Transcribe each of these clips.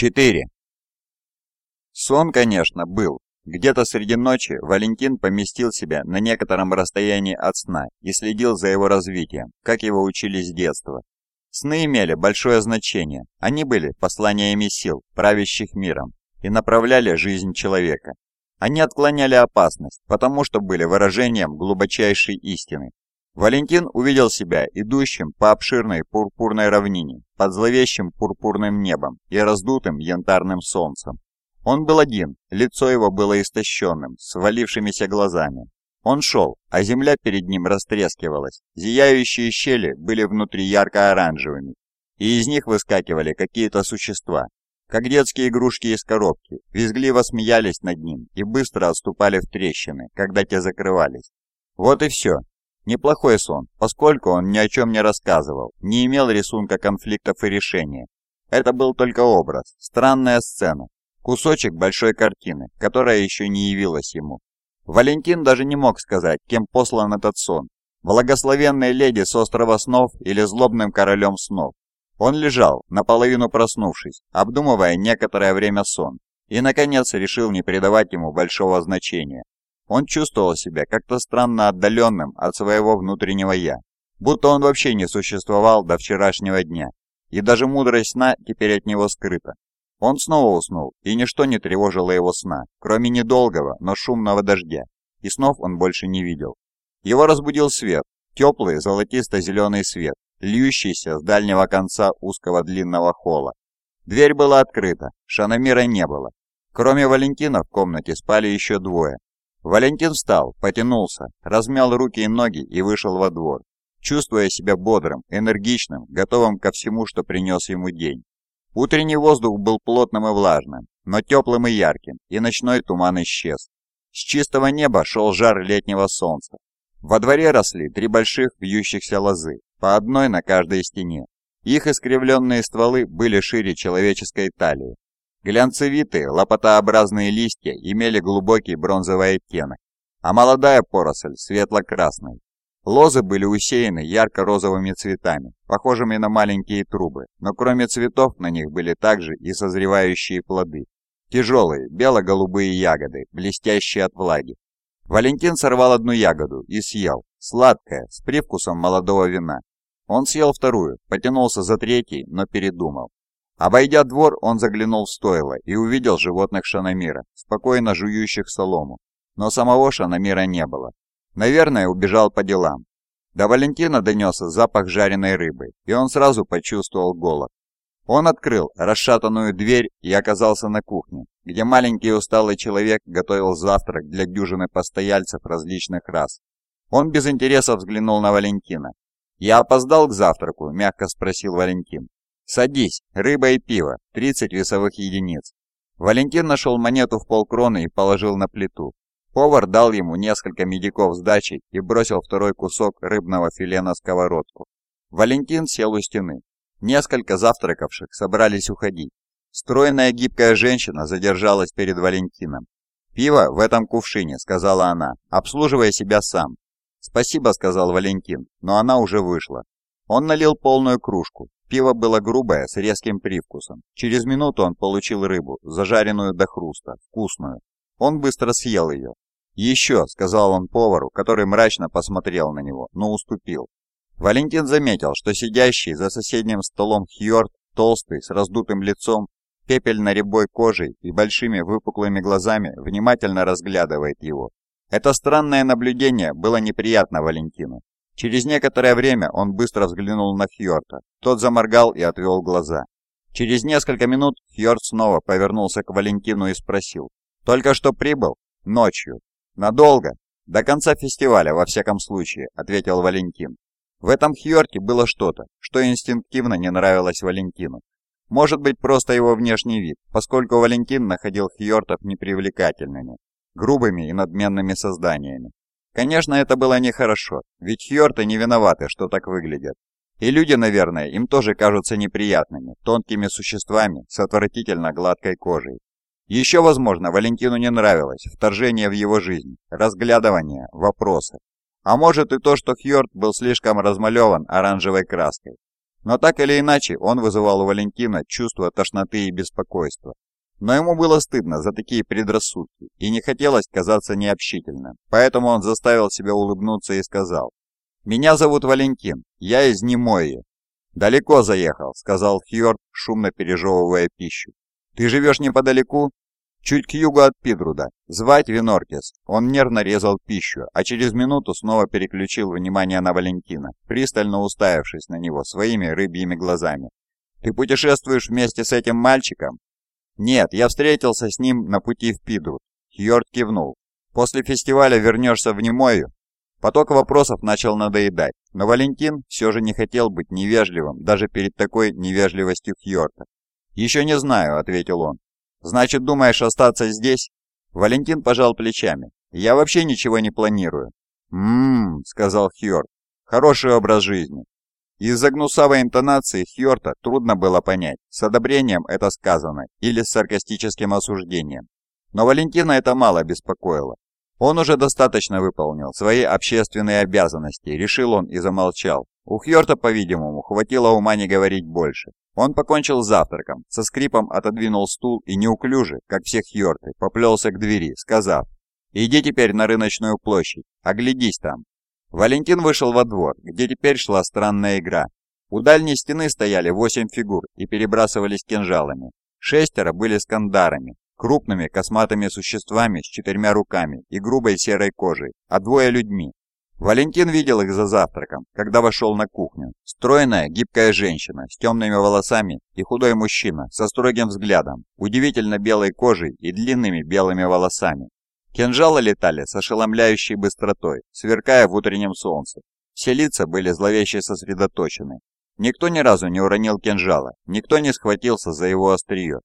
4. Сон, конечно, был. Где-то среди ночи Валентин поместил себя на некотором расстоянии от сна и следил за его развитием, как его учили с детства. Сны имели большое значение. Они были посланиями сил, правящих миром, и направляли жизнь человека. Они отклоняли опасность, потому что были выражением глубочайшей истины, Валентин увидел себя идущим по обширной пурпурной равнине, под зловещим пурпурным небом и раздутым янтарным солнцем. Он был один, лицо его было истощенным, с валившимися глазами. Он шел, а земля перед ним растрескивалась, зияющие щели были внутри ярко-оранжевыми, и из них выскакивали какие-то существа, как детские игрушки из коробки, визгливо смеялись над ним и быстро отступали в трещины, когда те закрывались. Вот и все, Неплохой сон, поскольку он ни о чем не рассказывал, не имел рисунка конфликтов и решения. Это был только образ, странная сцена, кусочек большой картины, которая еще не явилась ему. Валентин даже не мог сказать, кем послан этот сон. Благословенной леди с острова снов или злобным королем снов. Он лежал, наполовину проснувшись, обдумывая некоторое время сон, и, наконец, решил не придавать ему большого значения. Он чувствовал себя как-то странно отдаленным от своего внутреннего «я», будто он вообще не существовал до вчерашнего дня, и даже мудрость сна теперь от него скрыта. Он снова уснул, и ничто не тревожило его сна, кроме недолгого, но шумного дождя, и снов он больше не видел. Его разбудил свет, теплый золотисто-зеленый свет, льющийся с дальнего конца узкого длинного холла. Дверь была открыта, Шанамира не было. Кроме Валентина в комнате спали еще двое, Валентин встал, потянулся, размял руки и ноги и вышел во двор, чувствуя себя бодрым, энергичным, готовым ко всему, что принес ему день. Утренний воздух был плотным и влажным, но теплым и ярким, и ночной туман исчез. С чистого неба шел жар летнего солнца. Во дворе росли три больших вьющихся лозы, по одной на каждой стене. Их искривленные стволы были шире человеческой талии, Глянцевитые, лопатообразные листья имели глубокий бронзовый оттенок, а молодая поросль светло-красной. Лозы были усеяны ярко-розовыми цветами, похожими на маленькие трубы, но кроме цветов на них были также и созревающие плоды. Тяжелые, бело-голубые ягоды, блестящие от влаги. Валентин сорвал одну ягоду и съел, сладкая, с привкусом молодого вина. Он съел вторую, потянулся за третьей, но передумал. Обойдя двор, он заглянул в стойло и увидел животных Шанамира, спокойно жующих солому. Но самого Шанамира не было. Наверное, убежал по делам. До Валентина донесся запах жареной рыбы, и он сразу почувствовал голод. Он открыл расшатанную дверь и оказался на кухне, где маленький усталый человек готовил завтрак для дюжины постояльцев различных рас. Он без интереса взглянул на Валентина. «Я опоздал к завтраку?» – мягко спросил Валентин. «Садись, рыба и пиво, 30 весовых единиц». Валентин нашел монету в полкроны и положил на плиту. Повар дал ему несколько медиков сдачи и бросил второй кусок рыбного филе на сковородку. Валентин сел у стены. Несколько завтракавших собрались уходить. Стройная гибкая женщина задержалась перед Валентином. «Пиво в этом кувшине», — сказала она, — «обслуживая себя сам». «Спасибо», — сказал Валентин, но она уже вышла. Он налил полную кружку, Пиво было грубое, с резким привкусом. Через минуту он получил рыбу, зажаренную до хруста, вкусную. Он быстро съел ее. «Еще», — сказал он повару, который мрачно посмотрел на него, но уступил. Валентин заметил, что сидящий за соседним столом Хьорд, толстый, с раздутым лицом, пепельно-рябой кожей и большими выпуклыми глазами, внимательно разглядывает его. Это странное наблюдение было неприятно Валентину. Через некоторое время он быстро взглянул на Фьорта. Тот заморгал и отвел глаза. Через несколько минут Фьорд снова повернулся к Валентину и спросил. «Только что прибыл? Ночью. Надолго? До конца фестиваля, во всяком случае», — ответил Валентин. В этом Хьорте было что-то, что инстинктивно не нравилось Валентину. Может быть, просто его внешний вид, поскольку Валентин находил Хьортов непривлекательными, грубыми и надменными созданиями. Конечно, это было нехорошо, ведь Хьорты не виноваты, что так выглядят. И люди, наверное, им тоже кажутся неприятными, тонкими существами с отвратительно гладкой кожей. Еще, возможно, Валентину не нравилось вторжение в его жизнь, разглядывание, вопросы. А может и то, что Хьорд был слишком размалеван оранжевой краской. Но так или иначе он вызывал у Валентина чувство тошноты и беспокойства. Но ему было стыдно за такие предрассудки, и не хотелось казаться необщительным, поэтому он заставил себя улыбнуться и сказал, «Меня зовут Валентин, я из Немои». «Далеко заехал», — сказал Хьорд, шумно пережевывая пищу. «Ты живешь неподалеку?» «Чуть к югу от Пидруда. Звать Виноркис». Он нервно резал пищу, а через минуту снова переключил внимание на Валентина, пристально уставившись на него своими рыбьими глазами. «Ты путешествуешь вместе с этим мальчиком?» «Нет, я встретился с ним на пути в Пидруд». Хьорд кивнул. «После фестиваля вернешься в Немою?» Поток вопросов начал надоедать, но Валентин все же не хотел быть невежливым даже перед такой невежливостью Хьорта. «Еще не знаю», — ответил он. «Значит, думаешь остаться здесь?» Валентин пожал плечами. «Я вообще ничего не планирую». «Ммм», — сказал Хьорт. «Хороший образ жизни. Из-за гнусавой интонации Хьорта трудно было понять, с одобрением это сказано или с саркастическим осуждением. Но Валентина это мало беспокоило. Он уже достаточно выполнил свои общественные обязанности, решил он и замолчал. У Хьорта, по-видимому, хватило ума не говорить больше. Он покончил с завтраком, со скрипом отодвинул стул и неуклюже, как всех Хьорты, поплелся к двери, сказав «Иди теперь на рыночную площадь, оглядись там, Валентин вышел во двор, где теперь шла странная игра. У дальней стены стояли восемь фигур и перебрасывались кинжалами. Шестеро были скандарами, крупными косматыми существами с четырьмя руками и грубой серой кожей, а двое людьми. Валентин видел их за завтраком, когда вошел на кухню. Стройная, гибкая женщина с темными волосами и худой мужчина со строгим взглядом, удивительно белой кожей и длинными белыми волосами. Кинжалы летали с ошеломляющей быстротой, сверкая в утреннем солнце. Все лица были зловеще сосредоточены. Никто ни разу не уронил кинжала, никто не схватился за его острие.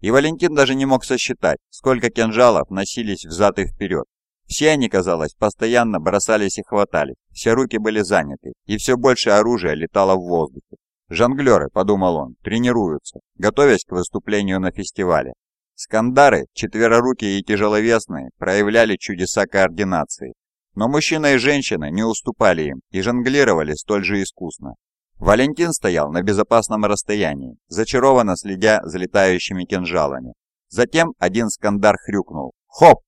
И Валентин даже не мог сосчитать, сколько кинжалов носились взад и вперед. Все они, казалось, постоянно бросались и хватали, все руки были заняты, и все больше оружия летало в воздухе. «Жонглеры», — подумал он, — тренируются, готовясь к выступлению на фестивале. Скандары, четверорукие и тяжеловесные, проявляли чудеса координации. Но мужчина и женщина не уступали им и жонглировали столь же искусно. Валентин стоял на безопасном расстоянии, зачарованно следя за летающими кинжалами. Затем один скандар хрюкнул. «Хоп!»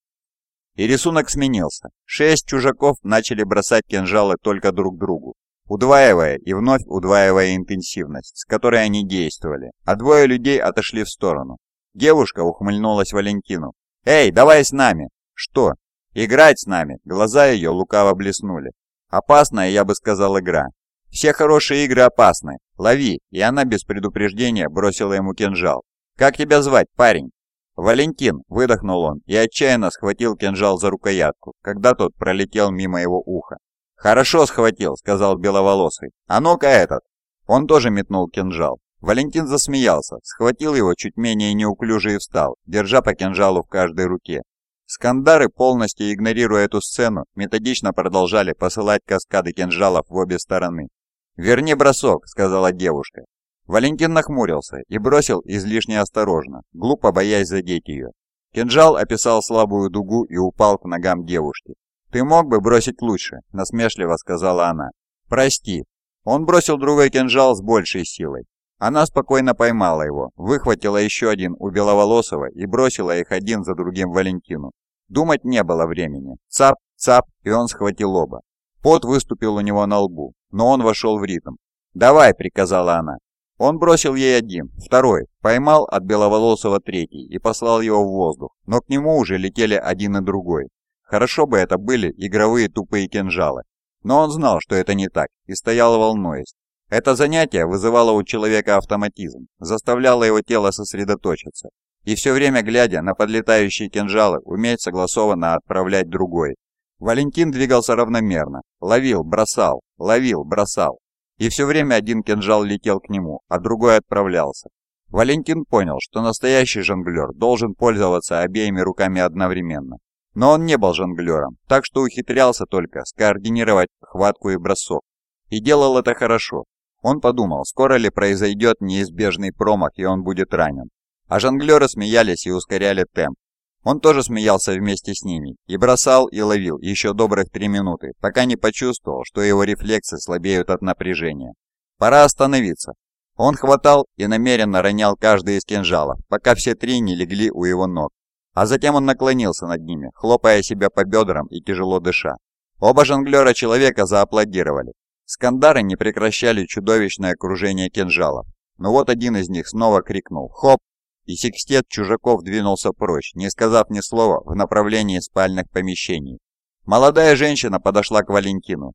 И рисунок сменился. Шесть чужаков начали бросать кинжалы только друг другу, удваивая и вновь удваивая интенсивность, с которой они действовали, а двое людей отошли в сторону, Девушка ухмыльнулась Валентину. «Эй, давай с нами!» «Что?» «Играть с нами!» Глаза ее лукаво блеснули. «Опасная, я бы сказал, игра. Все хорошие игры опасны. Лови!» И она без предупреждения бросила ему кинжал. «Как тебя звать, парень?» «Валентин!» – выдохнул он и отчаянно схватил кинжал за рукоятку, когда тот пролетел мимо его уха. «Хорошо схватил», – сказал Беловолосый. «А ну-ка этот!» Он тоже метнул кинжал. Валентин засмеялся, схватил его чуть менее неуклюже и встал, держа по кинжалу в каждой руке. Скандары, полностью игнорируя эту сцену, методично продолжали посылать каскады кинжалов в обе стороны. «Верни бросок», — сказала девушка. Валентин нахмурился и бросил излишне осторожно, глупо боясь задеть ее. Кинжал описал слабую дугу и упал к ногам девушки. «Ты мог бы бросить лучше», — насмешливо сказала она. «Прости». Он бросил другой кинжал с большей силой. Она спокойно поймала его, выхватила еще один у Беловолосого и бросила их один за другим Валентину. Думать не было времени. Цап, цап, и он схватил оба. Пот выступил у него на лбу, но он вошел в ритм. «Давай», — приказала она. Он бросил ей один, второй, поймал от Беловолосого третий и послал его в воздух, но к нему уже летели один и другой. Хорошо бы это были игровые тупые кинжалы. Но он знал, что это не так, и стоял волнуясь. Это занятие вызывало у человека автоматизм, заставляло его тело сосредоточиться, и все время глядя на подлетающие кинжалы, уметь согласованно отправлять другой. Валентин двигался равномерно, ловил, бросал, ловил, бросал, и все время один кинжал летел к нему, а другой отправлялся. Валентин понял, что настоящий жонглер должен пользоваться обеими руками одновременно. Но он не был жонглером, так что ухитрялся только скоординировать хватку и бросок. И делал это хорошо, он подумал, скоро ли произойдет неизбежный промах и он будет ранен. А жонглеры смеялись и ускоряли темп. Он тоже смеялся вместе с ними и бросал и ловил еще добрых три минуты, пока не почувствовал, что его рефлексы слабеют от напряжения. Пора остановиться. Он хватал и намеренно ронял каждый из кинжалов, пока все три не легли у его ног. А затем он наклонился над ними, хлопая себя по бедрам и тяжело дыша. Оба жонглера человека зааплодировали. Скандары не прекращали чудовищное окружение кинжалов. Но вот один из них снова крикнул «Хоп!» и секстет чужаков двинулся прочь, не сказав ни слова в направлении спальных помещений. Молодая женщина подошла к Валентину.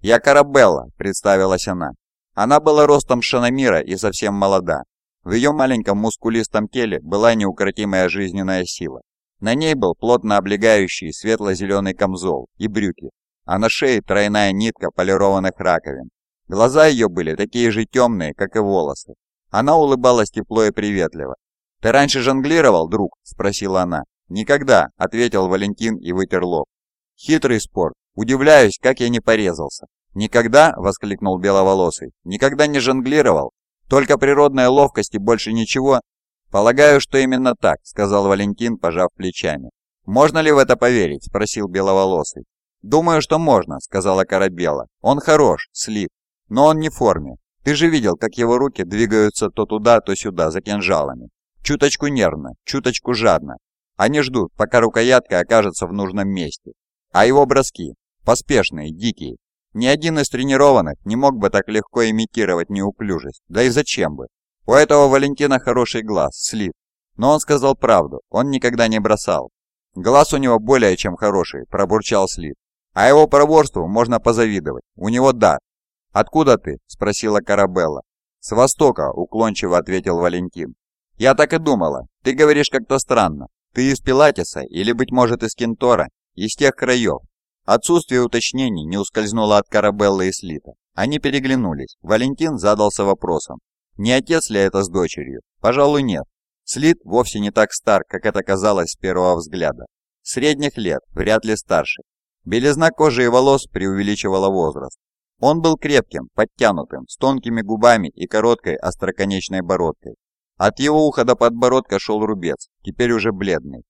«Я Карабелла», — представилась она. Она была ростом Шанамира и совсем молода. В ее маленьком мускулистом теле была неукротимая жизненная сила. На ней был плотно облегающий светло-зеленый камзол и брюки, а на шее тройная нитка полированных раковин. Глаза ее были такие же темные, как и волосы. Она улыбалась тепло и приветливо. «Ты раньше жонглировал, друг?» – спросила она. «Никогда», – ответил Валентин и вытер лоб. «Хитрый спорт. Удивляюсь, как я не порезался». «Никогда?» – воскликнул Беловолосый. «Никогда не жонглировал? Только природная ловкость и больше ничего?» «Полагаю, что именно так», – сказал Валентин, пожав плечами. «Можно ли в это поверить?» – спросил Беловолосый. «Думаю, что можно», – сказала Карабела. «Он хорош, слив, но он не в форме. Ты же видел, как его руки двигаются то туда, то сюда, за кинжалами. Чуточку нервно, чуточку жадно. Они ждут, пока рукоятка окажется в нужном месте. А его броски – поспешные, дикие. Ни один из тренированных не мог бы так легко имитировать неуклюжесть. Да и зачем бы? У этого Валентина хороший глаз, слив. Но он сказал правду, он никогда не бросал. Глаз у него более чем хороший, пробурчал Слив. А его проворству можно позавидовать. У него дар. «Откуда ты?» – спросила Карабелла. «С востока», – уклончиво ответил Валентин. «Я так и думала. Ты говоришь как-то странно. Ты из Пилатиса или, быть может, из Кентора? Из тех краев?» Отсутствие уточнений не ускользнуло от Карабеллы и Слита. Они переглянулись. Валентин задался вопросом. Не отец ли это с дочерью? Пожалуй, нет. Слит вовсе не так стар, как это казалось с первого взгляда. Средних лет, вряд ли старше. Белизна кожи и волос преувеличивала возраст. Он был крепким, подтянутым, с тонкими губами и короткой остроконечной бородкой. От его уха до подбородка шел рубец, теперь уже бледный.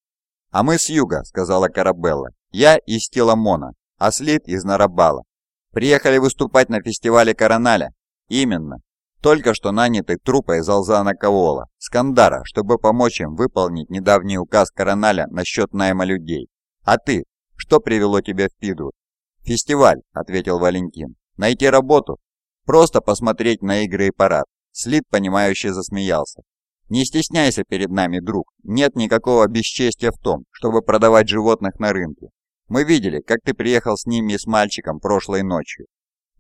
«А мы с юга», — сказала Карабелла. «Я из Теламона, а Слит из Нарабала. Приехали выступать на фестивале Короналя?» «Именно. Только что нанятый трупой Залзана Кавола, Скандара, чтобы помочь им выполнить недавний указ Короналя насчет найма людей. А ты, что привело тебя в Пидру?» «Фестиваль», — ответил Валентин. «Найти работу? Просто посмотреть на игры и парад». Слит, понимающе засмеялся. «Не стесняйся перед нами, друг. Нет никакого бесчестия в том, чтобы продавать животных на рынке. Мы видели, как ты приехал с ними и с мальчиком прошлой ночью.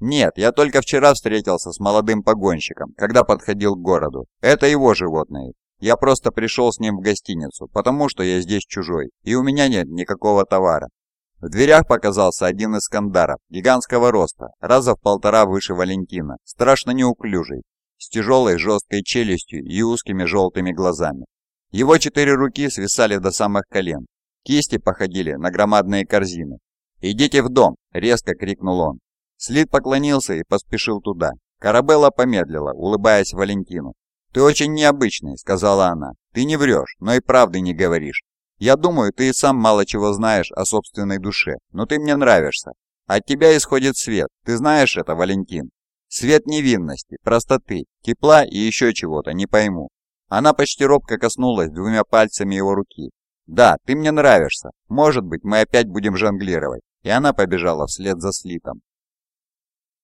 Нет, я только вчера встретился с молодым погонщиком, когда подходил к городу. Это его животные. Я просто пришел с ним в гостиницу, потому что я здесь чужой, и у меня нет никакого товара. В дверях показался один из скандаров, гигантского роста, раза в полтора выше Валентина, страшно неуклюжий, с тяжелой жесткой челюстью и узкими желтыми глазами. Его четыре руки свисали до самых колен, кисти походили на громадные корзины. «Идите в дом!» – резко крикнул он. Слит поклонился и поспешил туда. Карабелла помедлила, улыбаясь Валентину. «Ты очень необычный», — сказала она. «Ты не врешь, но и правды не говоришь. Я думаю, ты и сам мало чего знаешь о собственной душе, но ты мне нравишься. От тебя исходит свет, ты знаешь это, Валентин? Свет невинности, простоты, тепла и еще чего-то, не пойму». Она почти робко коснулась двумя пальцами его руки. «Да, ты мне нравишься. Может быть, мы опять будем жонглировать». И она побежала вслед за слитом.